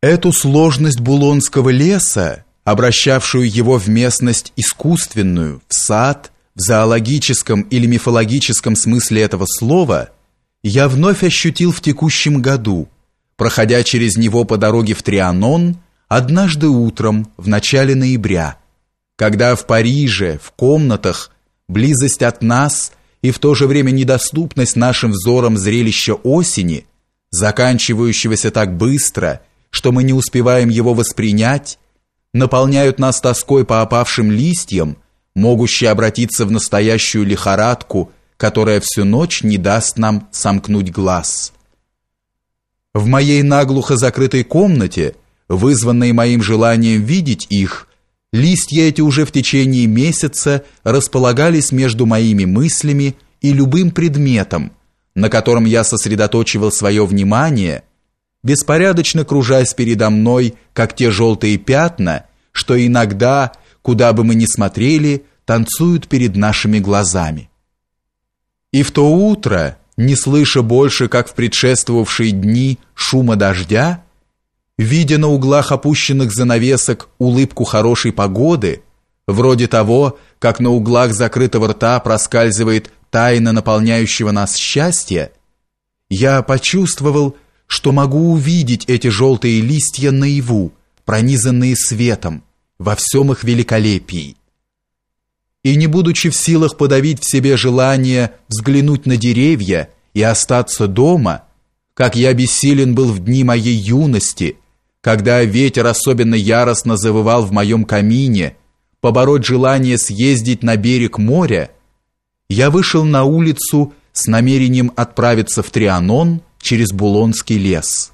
Эту сложность Булонского леса, обращавшую его в местность искусственную, в сад, в зоологическом или мифологическом смысле этого слова, я вновь ощутил в текущем году, проходя через него по дороге в Трианон, однажды утром, в начале ноября, когда в Париже, в комнатах, близость от нас и в то же время недоступность нашим взорам зрелища осени, заканчивающегося так быстро – что мы не успеваем его воспринять, наполняют нас тоской по опавшим листьям, могущей обратиться в настоящую лихорадку, которая всю ночь не даст нам сомкнуть глаз. В моей наглухо закрытой комнате, вызванной моим желанием видеть их, листья эти уже в течение месяца располагались между моими мыслями и любым предметом, на котором я сосредоточивал свое внимание – беспорядочно кружась передо мной, как те желтые пятна, что иногда, куда бы мы ни смотрели, танцуют перед нашими глазами. И в то утро, не слыша больше, как в предшествовавшие дни, шума дождя, видя на углах опущенных занавесок улыбку хорошей погоды, вроде того, как на углах закрытого рта проскальзывает тайна наполняющего нас счастья, я почувствовал, что могу увидеть эти желтые листья наяву, пронизанные светом, во всем их великолепии. И не будучи в силах подавить в себе желание взглянуть на деревья и остаться дома, как я бессилен был в дни моей юности, когда ветер особенно яростно завывал в моем камине, побороть желание съездить на берег моря, я вышел на улицу с намерением отправиться в Трианон через Булонский лес.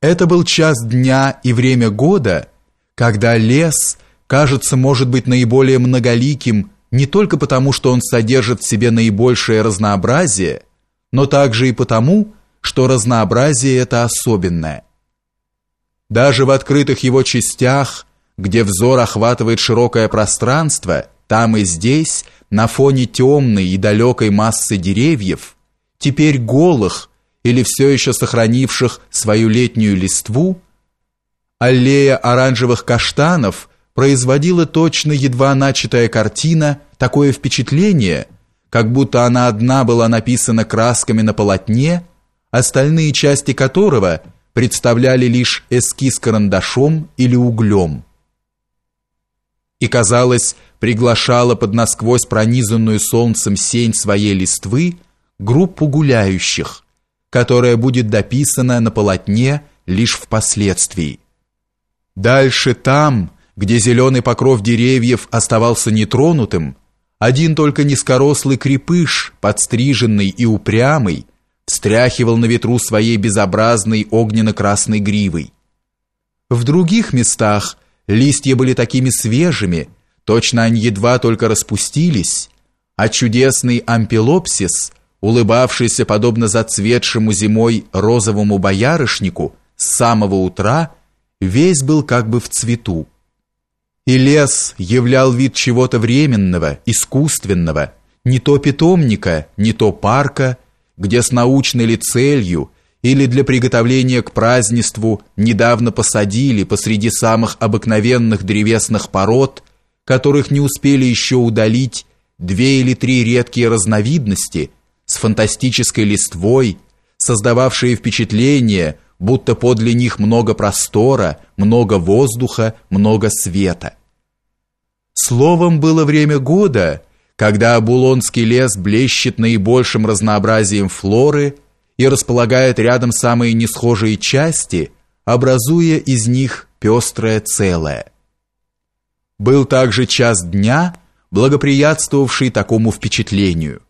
Это был час дня и время года, когда лес, кажется, может быть наиболее многоликим не только потому, что он содержит в себе наибольшее разнообразие, но также и потому, что разнообразие это особенное. Даже в открытых его частях, где взор охватывает широкое пространство, там и здесь, на фоне темной и далекой массы деревьев, теперь голых, или все еще сохранивших свою летнюю листву, аллея оранжевых каштанов производила точно едва начатая картина такое впечатление, как будто она одна была написана красками на полотне, остальные части которого представляли лишь эскиз карандашом или углем. И, казалось, приглашала под насквозь пронизанную солнцем сень своей листвы группу гуляющих, которая будет дописана на полотне лишь впоследствии. Дальше там, где зеленый покров деревьев оставался нетронутым, один только низкорослый крепыш, подстриженный и упрямый, встряхивал на ветру своей безобразной огненно-красной гривой. В других местах листья были такими свежими, точно они едва только распустились, а чудесный ампелопсис улыбавшийся подобно зацветшему зимой розовому боярышнику, с самого утра весь был как бы в цвету. И лес являл вид чего-то временного, искусственного, не то питомника, не то парка, где с научной ли целью или для приготовления к празднеству недавно посадили посреди самых обыкновенных древесных пород, которых не успели еще удалить две или три редкие разновидности – с фантастической листвой, создававшие впечатление, будто подле них много простора, много воздуха, много света. Словом, было время года, когда Булонский лес блещет наибольшим разнообразием флоры и располагает рядом самые несхожие части, образуя из них пестрое целое. Был также час дня, благоприятствовавший такому впечатлению.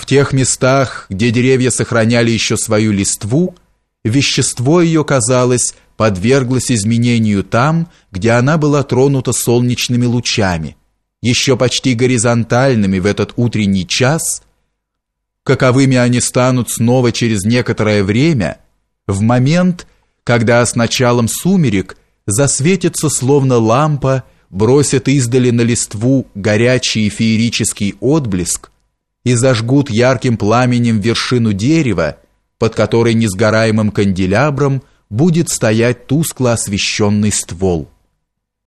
В тех местах, где деревья сохраняли еще свою листву, вещество ее, казалось, подверглось изменению там, где она была тронута солнечными лучами, еще почти горизонтальными в этот утренний час, каковыми они станут снова через некоторое время, в момент, когда с началом сумерек засветится словно лампа, бросит издали на листву горячий феерический отблеск, и зажгут ярким пламенем вершину дерева, под которой несгораемым канделябром будет стоять тускло освещенный ствол.